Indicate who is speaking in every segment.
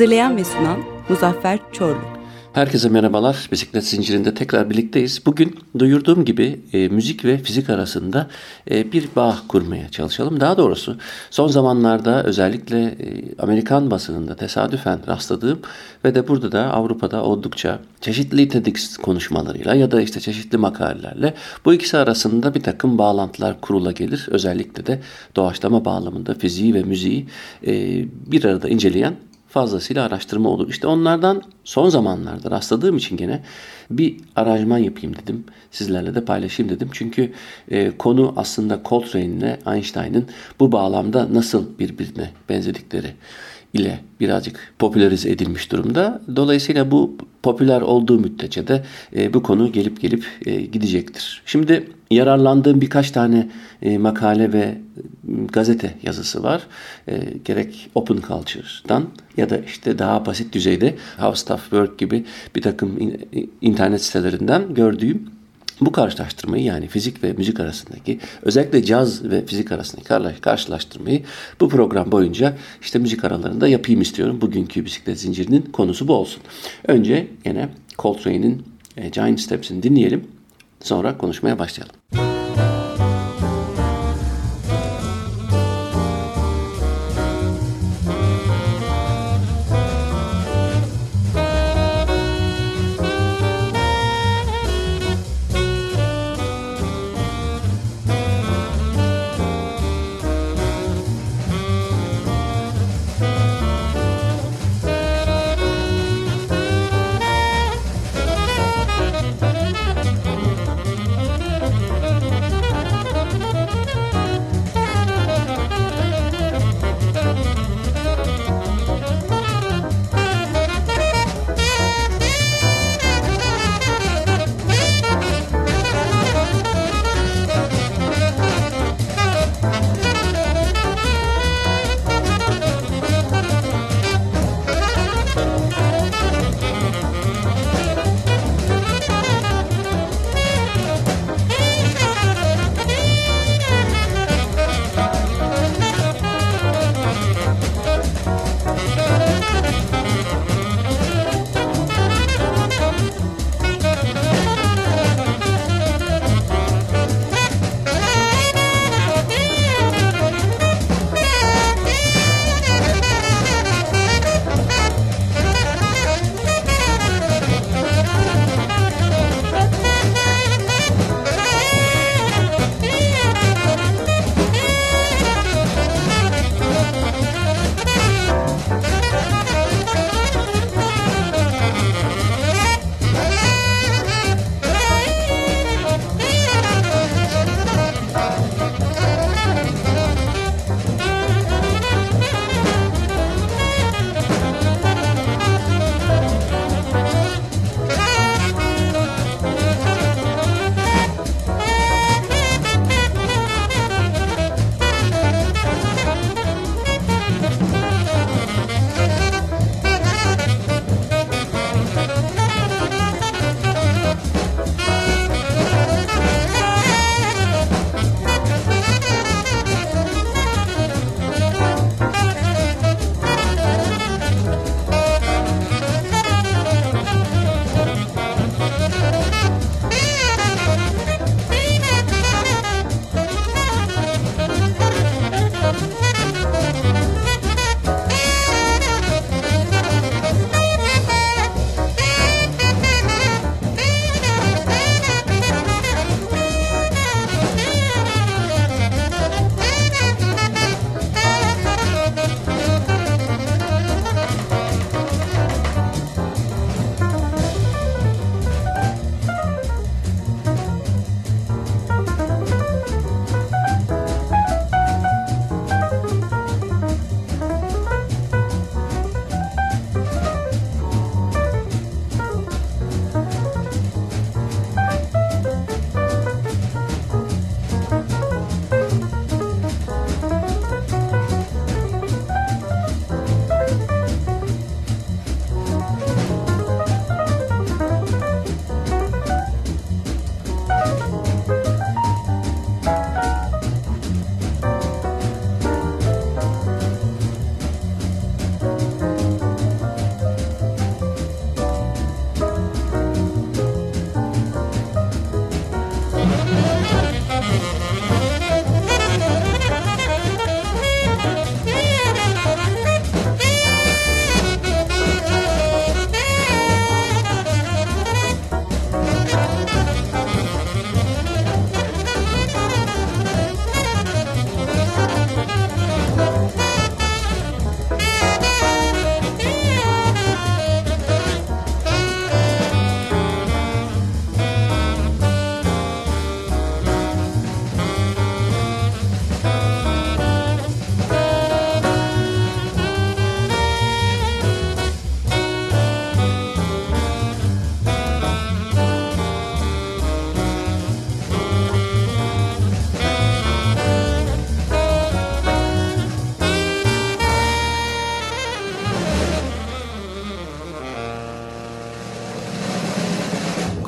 Speaker 1: Hazırlayan ve sunan Muzaffer Çorlu.
Speaker 2: Herkese merhabalar. Bisiklet zincirinde tekrar birlikteyiz. Bugün duyurduğum gibi e, müzik ve fizik arasında e, bir bağ kurmaya çalışalım. Daha doğrusu son zamanlarda özellikle e, Amerikan basınında tesadüfen rastladığım ve de burada da Avrupa'da oldukça çeşitli TEDx konuşmalarıyla ya da işte çeşitli makalelerle bu ikisi arasında bir takım bağlantılar kurula gelir. Özellikle de doğaçlama bağlamında fiziği ve müziği e, bir arada inceleyen fazlasıyla araştırma olur. İşte onlardan son zamanlarda rastladığım için gene bir aranjman yapayım dedim. Sizlerle de paylaşayım dedim. Çünkü e, konu aslında Coltrane ile Einstein'ın bu bağlamda nasıl birbirine benzedikleri ile birazcık popülerize edilmiş durumda. Dolayısıyla bu popüler olduğu müddetçe de e, bu konu gelip gelip e, gidecektir. Şimdi yararlandığım birkaç tane e, makale ve e, gazete yazısı var. E, gerek Open Culture'dan ya da işte daha basit düzeyde How Stuff Work gibi bir takım in, internet sitelerinden gördüğüm bu karşılaştırmayı yani fizik ve müzik arasındaki özellikle caz ve fizik arasındaki karşılaştırmayı bu program boyunca işte müzik aralarında yapayım istiyorum. Bugünkü bisiklet zincirinin konusu bu olsun. Önce yine Coltrane'in e, Giant Steps'ini dinleyelim. Sonra konuşmaya başlayalım.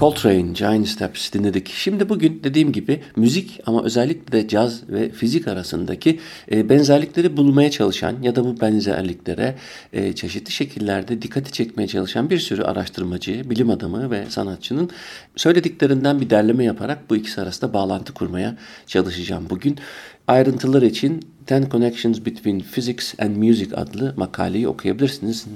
Speaker 2: Coltrane, Giant Steps dinledik. Şimdi bugün dediğim gibi müzik ama özellikle de caz ve fizik arasındaki e, benzerlikleri bulmaya çalışan ya da bu benzerliklere e, çeşitli şekillerde dikkati çekmeye çalışan bir sürü araştırmacı, bilim adamı ve sanatçının söylediklerinden bir derleme yaparak bu ikisi arasında bağlantı kurmaya çalışacağım bugün. Ayrıntılar için Ten Connections Between Physics and Music adlı makaleyi okuyabilirsiniz.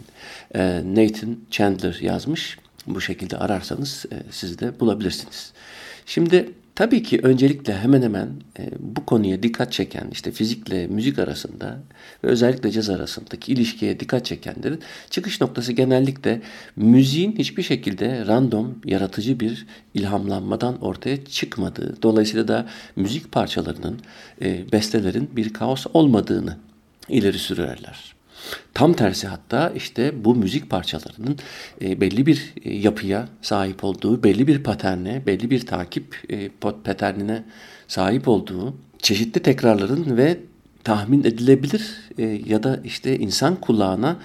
Speaker 2: E, Nathan Chandler yazmış. Bu şekilde ararsanız e, siz de bulabilirsiniz. Şimdi tabii ki öncelikle hemen hemen e, bu konuya dikkat çeken işte fizikle müzik arasında ve özellikle caz arasındaki ilişkiye dikkat çekenlerin çıkış noktası genellikle müziğin hiçbir şekilde random, yaratıcı bir ilhamlanmadan ortaya çıkmadığı. Dolayısıyla da müzik parçalarının, e, bestelerin bir kaos olmadığını ileri sürerler. Tam tersi hatta işte bu müzik parçalarının e, belli bir e, yapıya sahip olduğu, belli bir paterne, belli bir takip e, paternine sahip olduğu, çeşitli tekrarların ve tahmin edilebilir ya da işte insan kulağına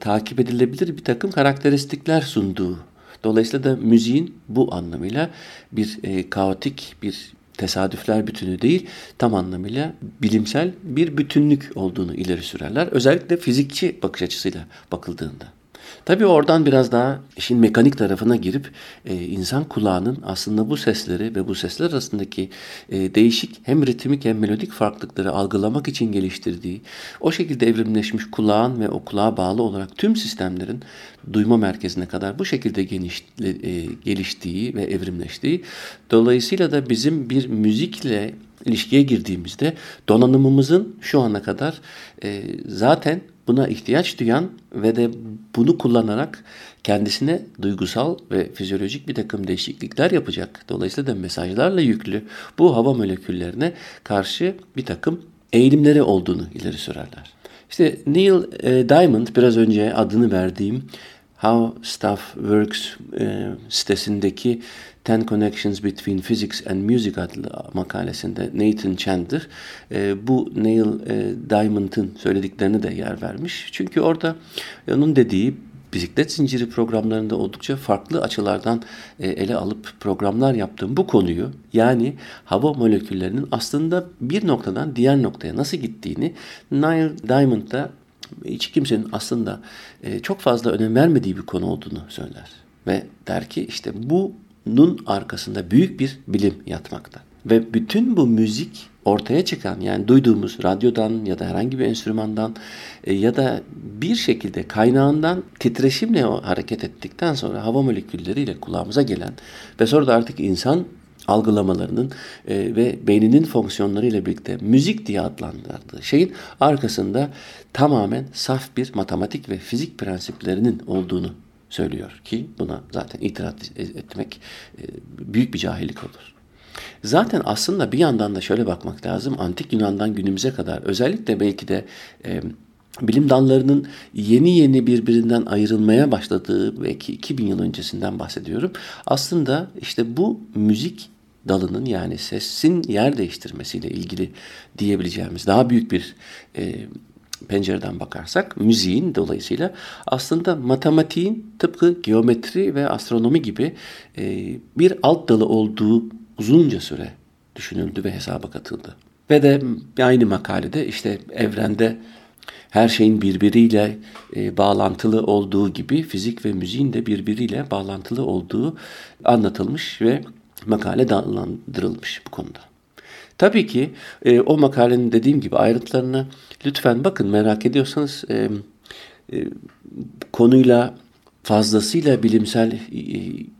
Speaker 2: takip edilebilir bir takım karakteristikler sunduğu. Dolayısıyla da müziğin bu anlamıyla bir e, kaotik, bir tesadüfler bütünü değil, tam anlamıyla bilimsel bir bütünlük olduğunu ileri sürerler. Özellikle fizikçi bakış açısıyla bakıldığında. Tabii oradan biraz daha işin mekanik tarafına girip e, insan kulağının aslında bu sesleri ve bu sesler arasındaki e, değişik hem ritmik hem melodik farklılıkları algılamak için geliştirdiği, o şekilde evrimleşmiş kulağın ve o kulağa bağlı olarak tüm sistemlerin duyma merkezine kadar bu şekilde geniş, e, geliştiği ve evrimleştiği. Dolayısıyla da bizim bir müzikle ilişkiye girdiğimizde donanımımızın şu ana kadar e, zaten buna ihtiyaç duyan ve de bunu kullanarak kendisine duygusal ve fizyolojik bir takım değişiklikler yapacak. Dolayısıyla da mesajlarla yüklü bu hava moleküllerine karşı bir takım eğilimleri olduğunu ileri sürerler. İşte Neil e, Diamond biraz önce adını verdiğim How Stuff Works e, sitesindeki Ten Connections Between Physics and Music adlı makalesinde Nathan Chandler e, bu Neil e, Diamond'ın söylediklerini de yer vermiş. Çünkü orada onun dediği bisiklet zinciri programlarında oldukça farklı açılardan e, ele alıp programlar yaptığım bu konuyu yani hava moleküllerinin aslında bir noktadan diğer noktaya nasıl gittiğini Neil Diamond'da hiç kimsenin aslında e, çok fazla önem vermediği bir konu olduğunu söyler. Ve der ki işte bunun arkasında büyük bir bilim yatmakta. Ve bütün bu müzik ortaya çıkan yani duyduğumuz radyodan ya da herhangi bir enstrümandan e, ya da bir şekilde kaynağından titreşimle hareket ettikten sonra hava molekülleriyle kulağımıza gelen ve sonra da artık insan algılamalarının e, ve beyninin fonksiyonlarıyla birlikte müzik diye adlandırdığı şeyin arkasında tamamen saf bir matematik ve fizik prensiplerinin olduğunu söylüyor ki buna zaten itiraz etmek e, büyük bir cahillik olur. Zaten aslında bir yandan da şöyle bakmak lazım. Antik Yunan'dan günümüze kadar özellikle belki de e, bilim dallarının yeni yeni birbirinden ayrılmaya başladığı belki 2000 yıl öncesinden bahsediyorum. Aslında işte bu müzik dalının yani sesin yer değiştirmesiyle ilgili diyebileceğimiz daha büyük bir e, pencereden bakarsak müziğin dolayısıyla aslında matematiğin tıpkı geometri ve astronomi gibi e, bir alt dalı olduğu uzunca süre düşünüldü ve hesaba katıldı. Ve de aynı makalede işte evrende her şeyin birbiriyle e, bağlantılı olduğu gibi fizik ve müziğin de birbiriyle bağlantılı olduğu anlatılmış ve makale dallandırılmış bu konuda. Tabii ki e, o makalenin dediğim gibi ayrıntılarına lütfen bakın merak ediyorsanız e, e, konuyla fazlasıyla bilimsel e,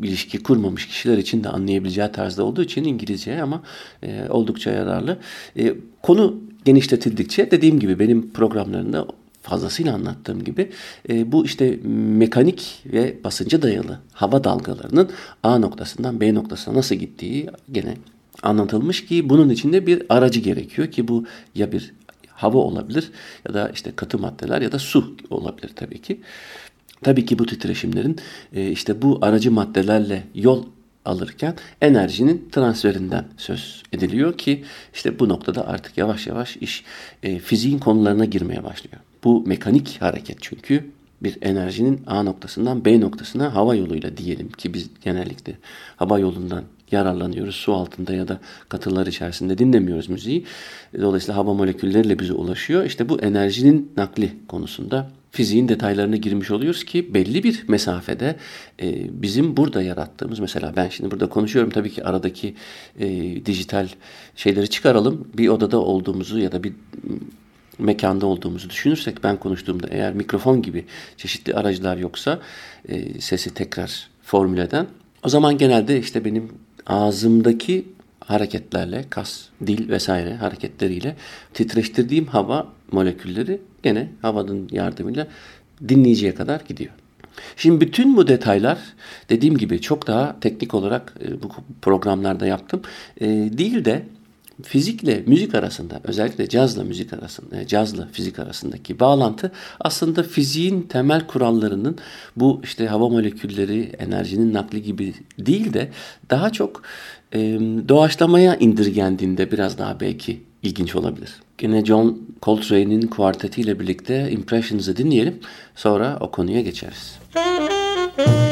Speaker 2: ilişki kurmamış kişiler için de anlayabileceği tarzda olduğu için İngilizce ama e, oldukça yararlı. E, konu genişletildikçe dediğim gibi benim programlarında fazlasıyla anlattığım gibi e, bu işte mekanik ve basınca dayalı hava dalgalarının A noktasından B noktasına nasıl gittiği gene anlatılmış ki bunun içinde bir aracı gerekiyor ki bu ya bir hava olabilir ya da işte katı maddeler ya da su olabilir tabii ki. Tabii ki bu titreşimlerin e, işte bu aracı maddelerle yol alırken enerjinin transferinden söz ediliyor ki işte bu noktada artık yavaş yavaş iş e, fiziğin konularına girmeye başlıyor. Bu mekanik hareket çünkü bir enerjinin A noktasından B noktasına hava yoluyla diyelim ki biz genellikle hava yolundan yararlanıyoruz. Su altında ya da katılar içerisinde dinlemiyoruz müziği. Dolayısıyla hava molekülleriyle bize ulaşıyor. İşte bu enerjinin nakli konusunda fiziğin detaylarına girmiş oluyoruz ki belli bir mesafede e, bizim burada yarattığımız mesela ben şimdi burada konuşuyorum tabii ki aradaki e, dijital şeyleri çıkaralım. Bir odada olduğumuzu ya da bir mekanda olduğumuzu düşünürsek ben konuştuğumda eğer mikrofon gibi çeşitli aracılar yoksa e, sesi tekrar formüleden o zaman genelde işte benim ağzımdaki hareketlerle, kas, dil vesaire hareketleriyle titreştirdiğim hava molekülleri gene havanın yardımıyla dinleyiciye kadar gidiyor. Şimdi bütün bu detaylar dediğim gibi çok daha teknik olarak e, bu programlarda yaptım. E, değil de fizikle müzik arasında özellikle cazla müzik arasında, cazla fizik arasındaki bağlantı aslında fiziğin temel kurallarının bu işte hava molekülleri, enerjinin nakli gibi değil de daha çok e, doğaçlamaya indirgendiğinde biraz daha belki ilginç olabilir. Yine John Coltrane'in kuartetiyle birlikte Impressions'ı dinleyelim. Sonra o konuya geçeriz. Müzik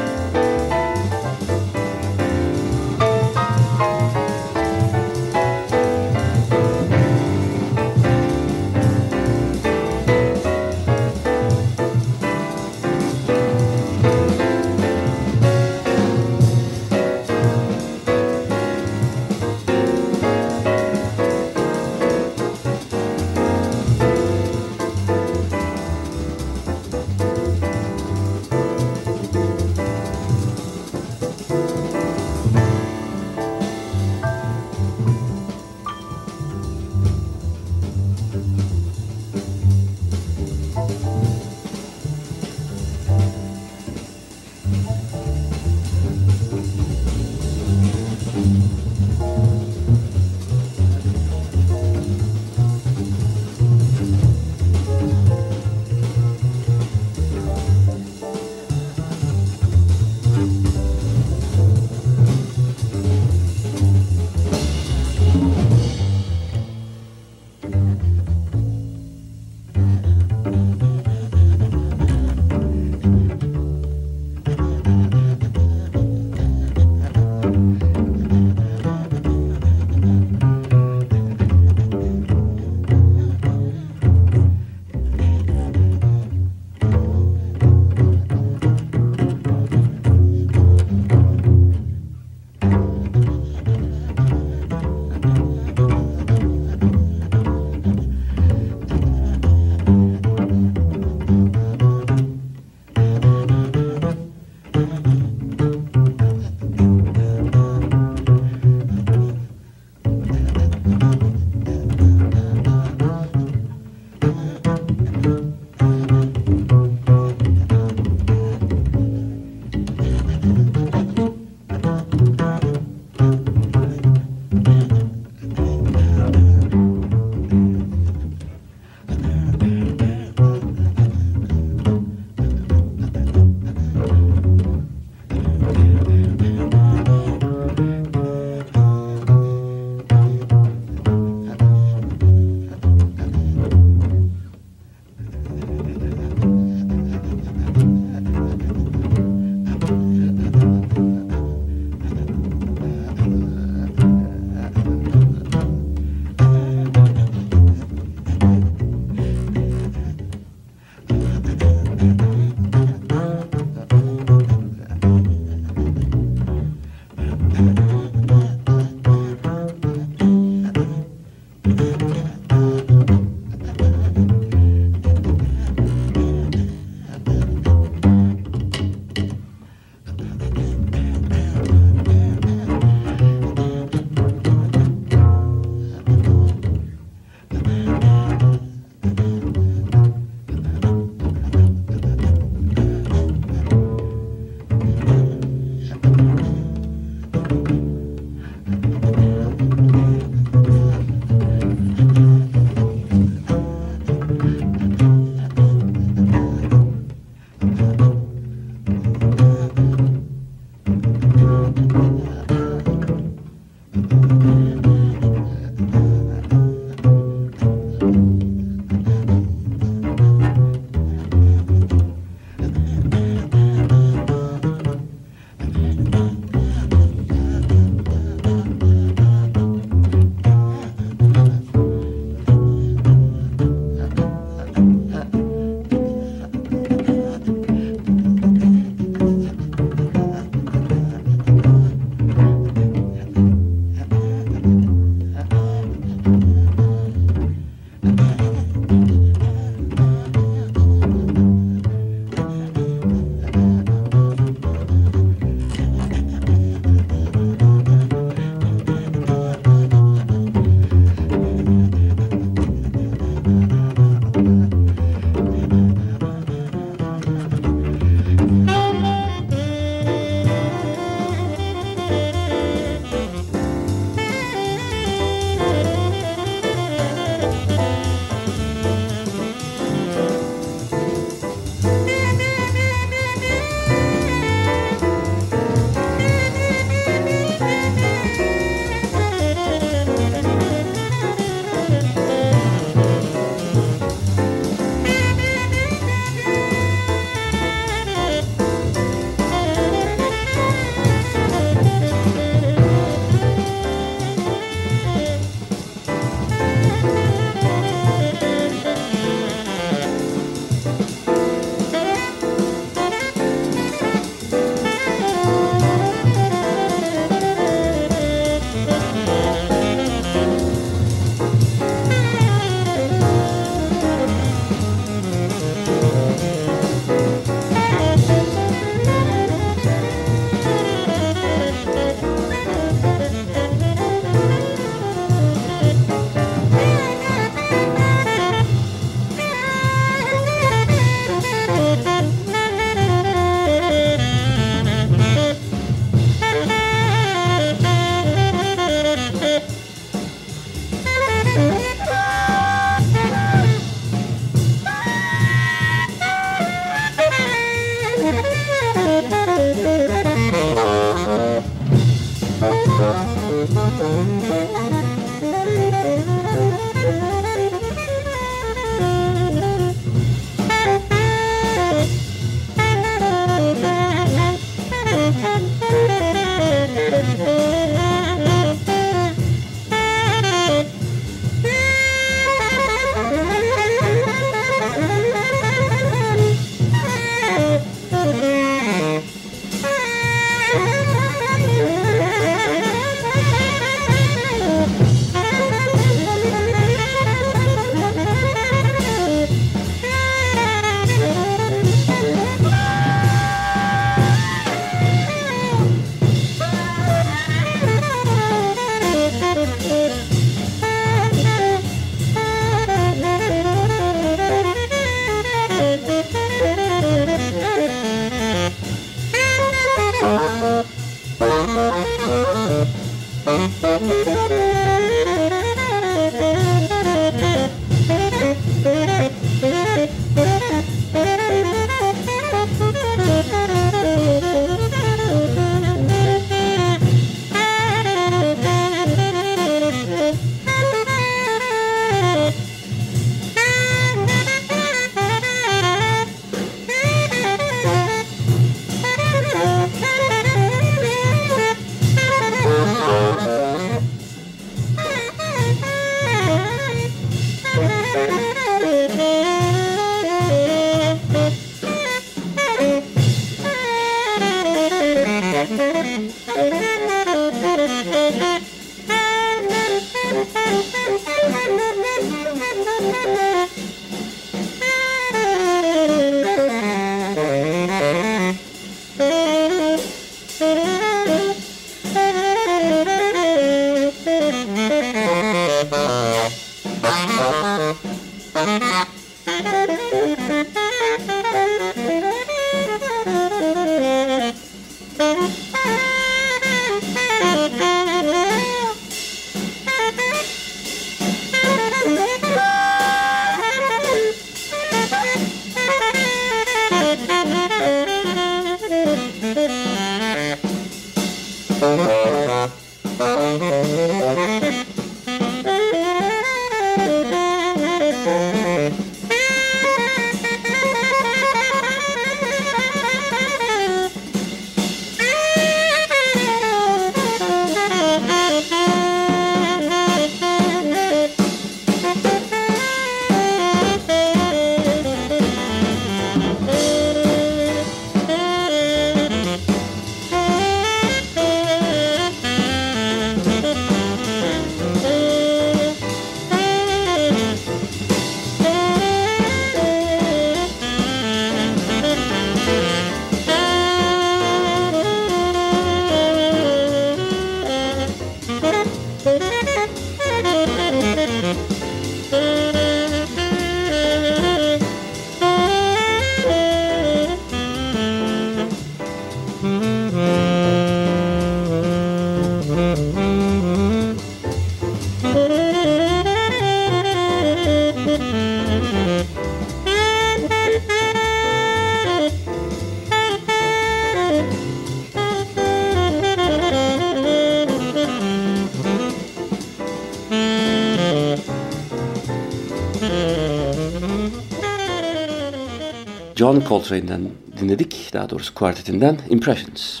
Speaker 2: John Coltrane'den dinledik. Daha doğrusu kuartetinden Impressions.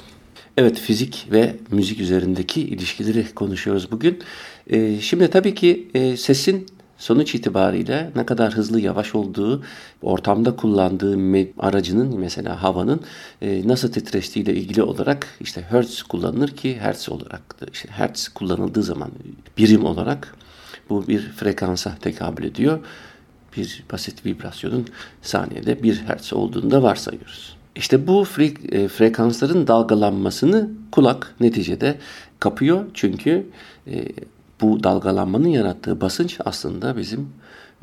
Speaker 2: Evet fizik ve müzik üzerindeki ilişkileri konuşuyoruz bugün. Ee, şimdi tabii ki e, sesin sonuç itibariyle ne kadar hızlı yavaş olduğu, ortamda kullandığı aracının mesela havanın e, nasıl titreştiği ile ilgili olarak işte hertz kullanılır ki hertz olarak işte hertz kullanıldığı zaman birim olarak bu bir frekansa tekabül ediyor bir basit vibrasyonun saniyede 1 Hz olduğunu da varsayıyoruz. İşte bu fre- frekansların dalgalanmasını kulak neticede kapıyor. Çünkü e, bu dalgalanmanın yarattığı basınç aslında bizim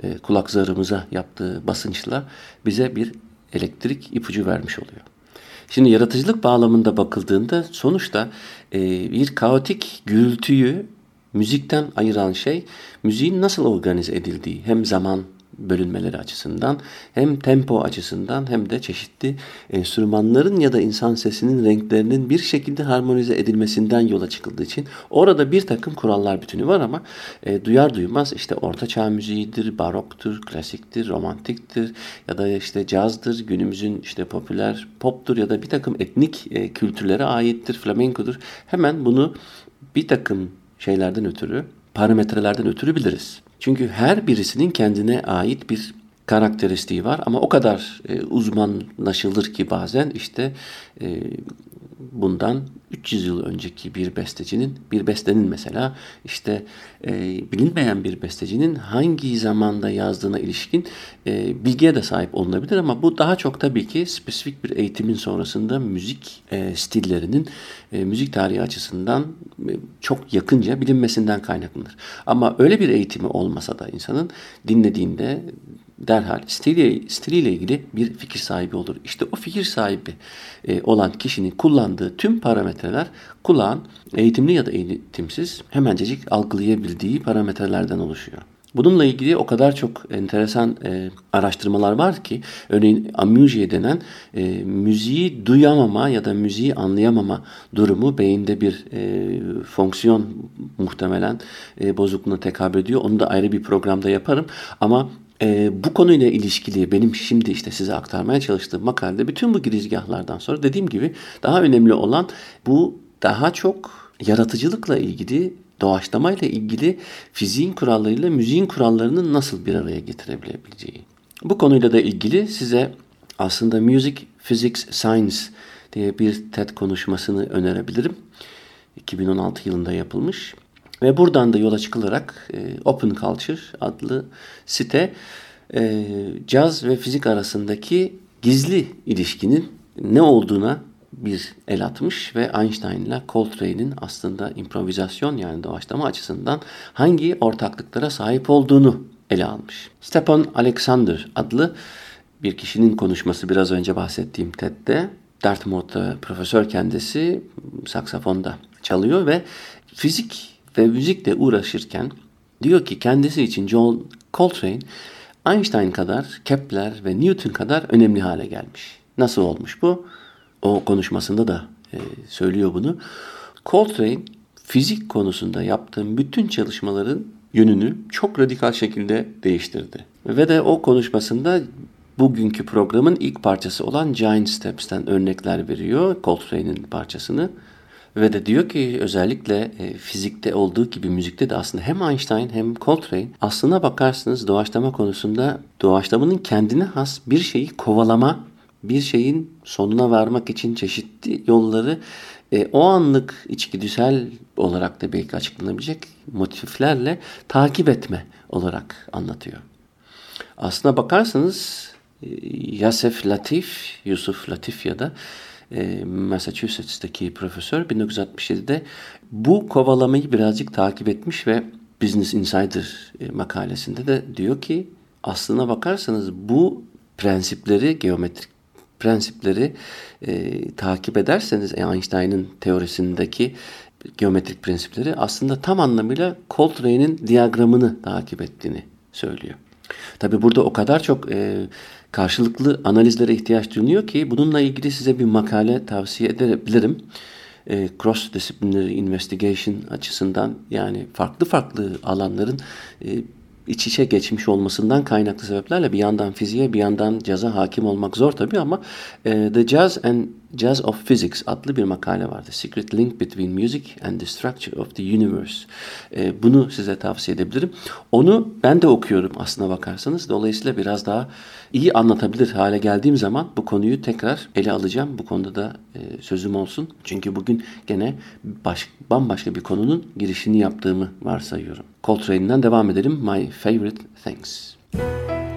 Speaker 2: e, kulak zarımıza yaptığı basınçla bize bir elektrik ipucu vermiş oluyor. Şimdi yaratıcılık bağlamında bakıldığında sonuçta e, bir kaotik gürültüyü müzikten ayıran şey müziğin nasıl organize edildiği hem zaman bölünmeleri açısından hem tempo açısından hem de çeşitli enstrümanların ya da insan sesinin renklerinin bir şekilde harmonize edilmesinden yola çıkıldığı için orada bir takım kurallar bütünü var ama e, duyar duymaz işte orta çağ müziğidir, baroktur, klasiktir, romantiktir ya da işte cazdır, günümüzün işte popüler poptur ya da bir takım etnik e, kültürlere aittir, flamenkodur. Hemen bunu bir takım şeylerden ötürü, parametrelerden ötürü biliriz. Çünkü her birisinin kendine ait bir karakteristiği var ama o kadar e, uzmanlaşılır ki bazen işte e, bundan 300 yıl önceki bir bestecinin, bir bestenin mesela işte e, bilinmeyen bir bestecinin hangi zamanda yazdığına ilişkin e, bilgiye de sahip olunabilir ama bu daha çok tabii ki spesifik bir eğitimin sonrasında müzik e, stillerinin e, müzik tarihi açısından e, çok yakınca bilinmesinden kaynaklanır. Ama öyle bir eğitimi olmasa da insanın dinlediğinde derhal stiliyle, stiliyle ilgili bir fikir sahibi olur. İşte o fikir sahibi e, olan kişinin kullandığı tüm parametreler kulağın eğitimli ya da eğitimsiz hemencecik algılayabildiği parametrelerden oluşuyor. Bununla ilgili o kadar çok enteresan e, araştırmalar var ki örneğin amüziye denen e, müziği duyamama ya da müziği anlayamama durumu beyinde bir e, fonksiyon muhtemelen e, bozukluğuna tekabül ediyor. Onu da ayrı bir programda yaparım ama e, bu konuyla ilişkili benim şimdi işte size aktarmaya çalıştığım makalede bütün bu girizgahlardan sonra dediğim gibi daha önemli olan bu daha çok yaratıcılıkla ilgili doğaçlamayla ilgili fiziğin kurallarıyla müziğin kurallarını nasıl bir araya getirebileceği. Bu konuyla da ilgili size aslında Music, Physics, Science diye bir TED konuşmasını önerebilirim. 2016 yılında yapılmış. Ve buradan da yola çıkılarak e, Open Culture adlı site e, caz ve fizik arasındaki gizli ilişkinin ne olduğuna bir el atmış ve Einstein ile Coltrane'in aslında improvizasyon yani doğaçlama açısından hangi ortaklıklara sahip olduğunu ele almış. Stepan Alexander adlı bir kişinin konuşması biraz önce bahsettiğim TED'de Dartmouth'ta profesör kendisi saksafonda çalıyor ve fizik ve müzikle uğraşırken diyor ki kendisi için John Coltrane Einstein kadar, Kepler ve Newton kadar önemli hale gelmiş. Nasıl olmuş bu? O konuşmasında da e, söylüyor bunu. Coltrane fizik konusunda yaptığım bütün çalışmaların yönünü çok radikal şekilde değiştirdi. Ve de o konuşmasında bugünkü programın ilk parçası olan Giant Steps'ten örnekler veriyor. Coltrane'in parçasını. Ve de diyor ki özellikle e, fizikte olduğu gibi müzikte de aslında hem Einstein hem Coltrane aslına bakarsınız doğaçlama konusunda doğaçlamanın kendine has bir şeyi kovalama, bir şeyin sonuna varmak için çeşitli yolları e, o anlık içgüdüsel olarak da belki açıklanabilecek motiflerle takip etme olarak anlatıyor. Aslına bakarsanız e, Yasef Latif, Yusuf Latif ya da Massachusetts'taki profesör 1967'de bu kovalamayı birazcık takip etmiş ve Business Insider e, makalesinde de diyor ki aslına bakarsanız bu prensipleri geometrik prensipleri e, takip ederseniz Einstein'ın teorisindeki geometrik prensipleri aslında tam anlamıyla Coltrane'in diyagramını takip ettiğini söylüyor. Tabi burada o kadar çok e, karşılıklı analizlere ihtiyaç duyuluyor ki bununla ilgili size bir makale tavsiye edebilirim. E, cross disciplinary investigation açısından yani farklı farklı alanların e, iç içe geçmiş olmasından kaynaklı sebeplerle bir yandan fiziğe bir yandan caza hakim olmak zor tabii ama e, The Jazz and Jazz of Physics adlı bir makale vardı. Secret Link Between Music and the Structure of the Universe. E, bunu size tavsiye edebilirim. Onu ben de okuyorum aslına bakarsanız. Dolayısıyla biraz daha iyi anlatabilir hale geldiğim zaman bu konuyu tekrar ele alacağım. Bu konuda da e, sözüm olsun. Çünkü bugün gene baş, bambaşka bir konunun girişini yaptığımı varsayıyorum. Coltrane'den devam edelim. My Favorite Things. Müzik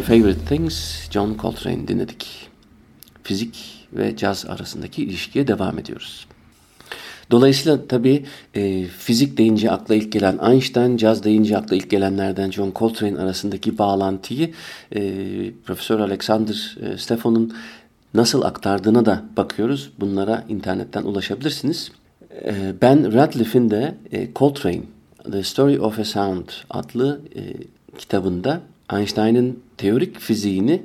Speaker 2: My Favorite Things John Coltrane dinledik. Fizik ve caz arasındaki ilişkiye devam ediyoruz. Dolayısıyla tabii e, fizik deyince akla ilk gelen Einstein, caz deyince akla ilk gelenlerden John Coltrane arasındaki bağlantıyı e, Profesör Alexander e, Stefan'ın nasıl aktardığına da bakıyoruz. Bunlara internetten ulaşabilirsiniz. E, ben Radcliffe'in de e, Coltrane, The Story of a Sound adlı e, kitabında Einstein'ın teorik fiziğini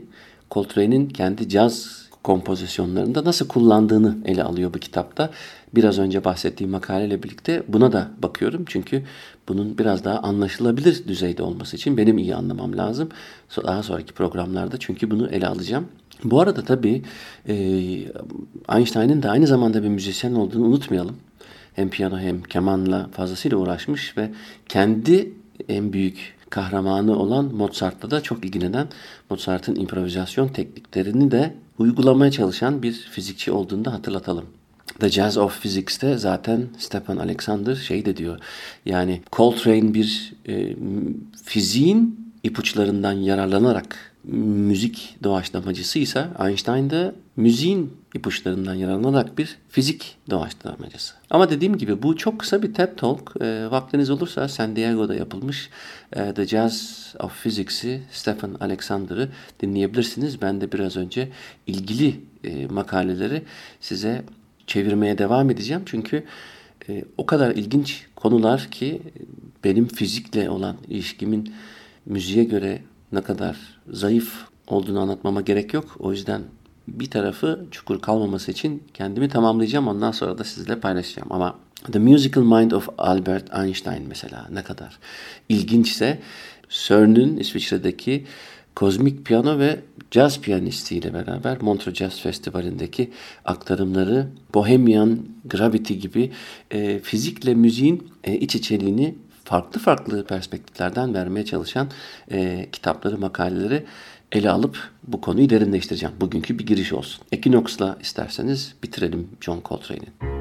Speaker 2: Coltrane'in kendi caz kompozisyonlarında nasıl kullandığını ele alıyor bu kitapta. Biraz önce bahsettiğim makaleyle birlikte buna da bakıyorum. Çünkü bunun biraz daha anlaşılabilir düzeyde olması için benim iyi anlamam lazım. Daha sonraki programlarda çünkü bunu ele alacağım. Bu arada tabii e, Einstein'ın da aynı zamanda bir müzisyen olduğunu unutmayalım. Hem piyano hem kemanla fazlasıyla uğraşmış ve kendi en büyük kahramanı olan Mozart'la da çok ilgilenen Mozart'ın improvizasyon tekniklerini de uygulamaya çalışan bir fizikçi olduğunu da hatırlatalım. The Jazz of Physics'te zaten Stepan Alexander şey de diyor. Yani Coltrane bir e, fiziğin ipuçlarından yararlanarak müzik doğaçlamacısıysa Einstein de müziğin ipuçlarından yararlanarak bir fizik doğaçlamacısı. Ama dediğim gibi bu çok kısa bir TED Talk. E, vaktiniz olursa San Diego'da yapılmış e, The Jazz of Physics'i Stephen Alexander'ı dinleyebilirsiniz. Ben de biraz önce ilgili e, makaleleri size çevirmeye devam edeceğim. Çünkü e, o kadar ilginç konular ki benim fizikle olan ilişkimin müziğe göre ne kadar zayıf olduğunu anlatmama gerek yok. O yüzden bir tarafı çukur kalmaması için kendimi tamamlayacağım. Ondan sonra da sizinle paylaşacağım. Ama The Musical Mind of Albert Einstein mesela ne kadar ilginçse CERN'ün İsviçre'deki kozmik piyano ve caz piyanistiyle beraber Montreux Jazz Festivali'ndeki aktarımları Bohemian Gravity gibi e, fizikle müziğin e, iç içeriğini farklı farklı perspektiflerden vermeye çalışan e, kitapları, makaleleri ele alıp bu konuyu derinleştireceğim. Bugünkü bir giriş olsun. Equinox'la isterseniz bitirelim John Coltrane'i.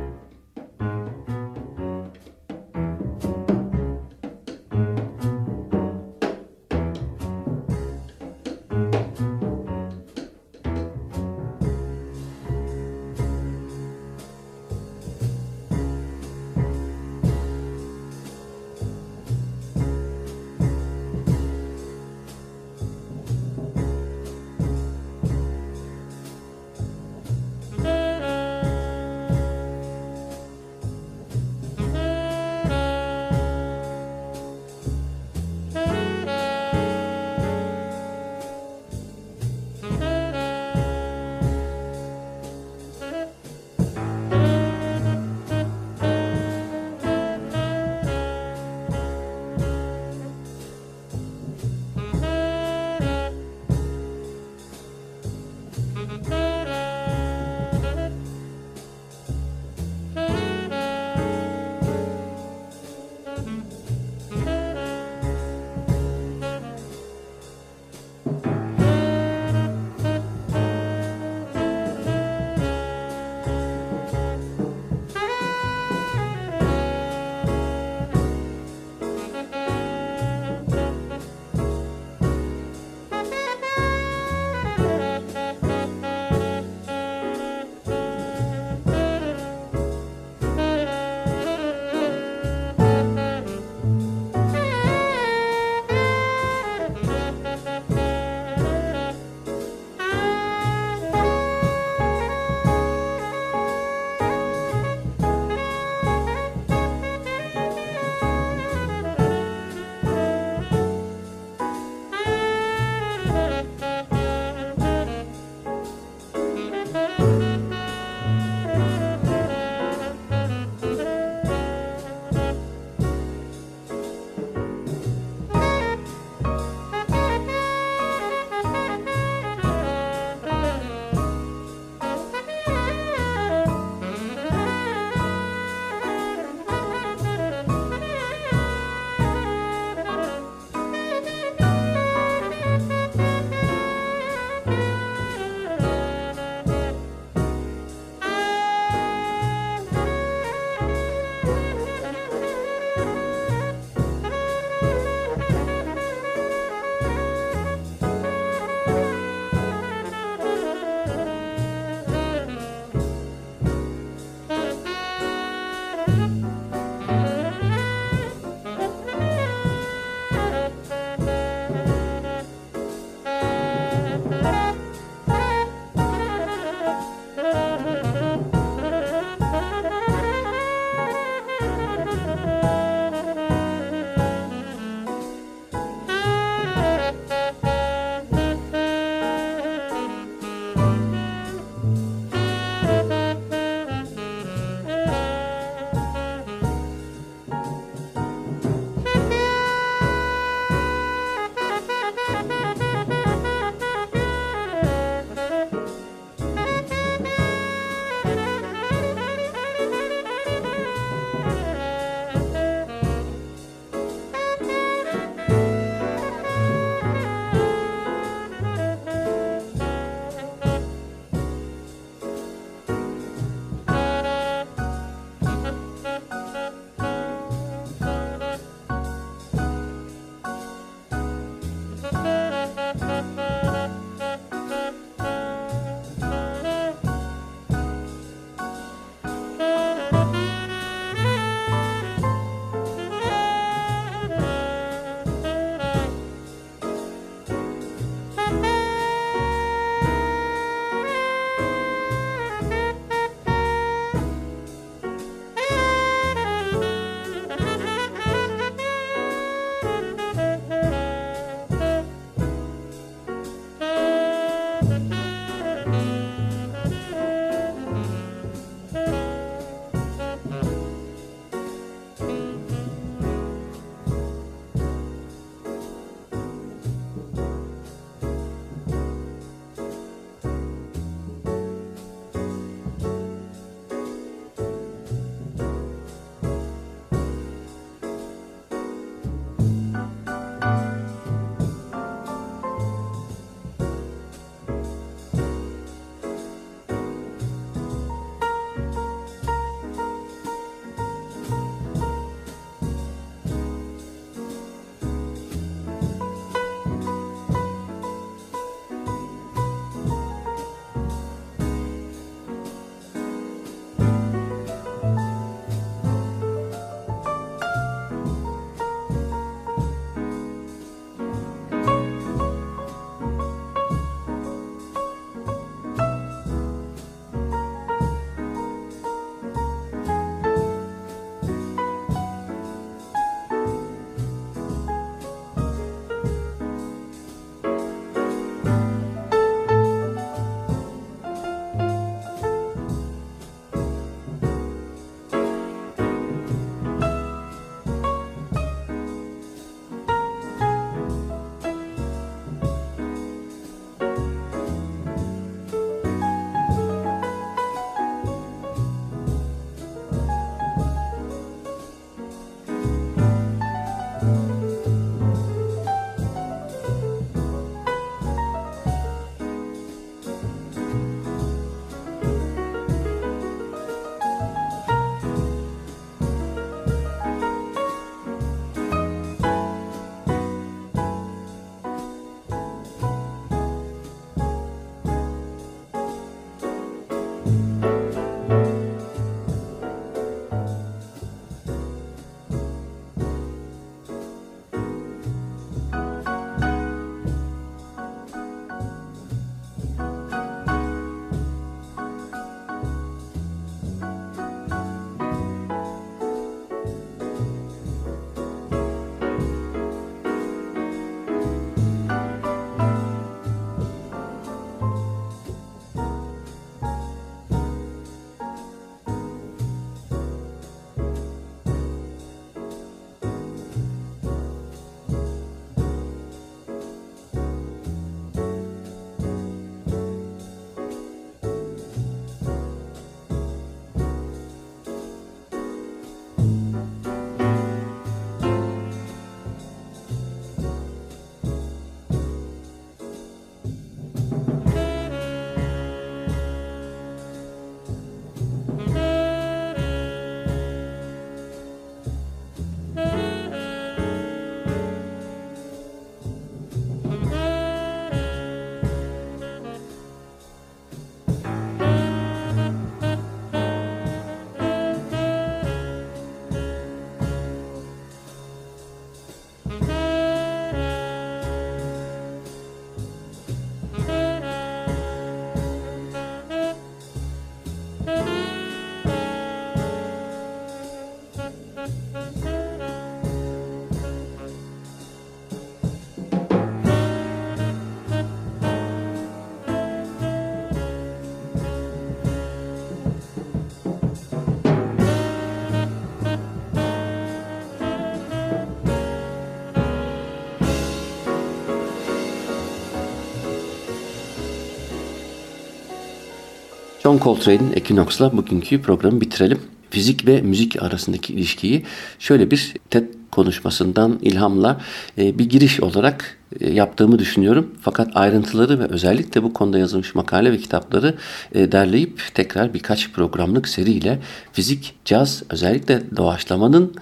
Speaker 2: John Coltrane'in Equinox'la bugünkü programı bitirelim. Fizik ve müzik arasındaki ilişkiyi şöyle bir TED konuşmasından ilhamla e, bir giriş olarak e, yaptığımı düşünüyorum. Fakat ayrıntıları ve özellikle bu konuda yazılmış makale ve kitapları e, derleyip tekrar birkaç programlık seriyle fizik, caz, özellikle doğaçlamanın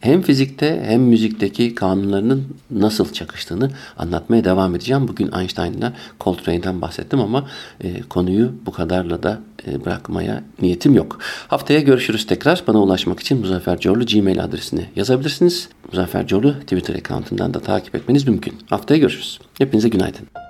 Speaker 2: hem fizikte hem müzikteki kanunlarının nasıl çakıştığını anlatmaya devam edeceğim. Bugün Einstein'la Coltrane'den bahsettim ama e, konuyu bu kadarla da e, bırakmaya niyetim yok. Haftaya görüşürüz tekrar. Bana ulaşmak için Muzaffer Corlu Gmail adresini yazabilirsiniz. Muzaffer Corlu Twitter account'undan da takip etmeniz mümkün. Haftaya görüşürüz. Hepinize günaydın.